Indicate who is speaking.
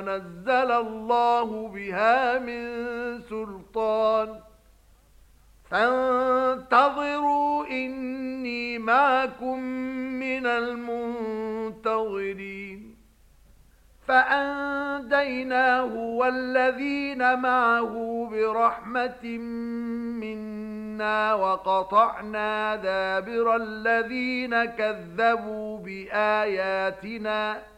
Speaker 1: ما نزل الله بها من سلطان. فانتظروا إني معكم من المنتظرين. فأنديناه والذين معه برحمة منا وقطعنا دابر الذين كذبوا بآياتنا. وقطعنا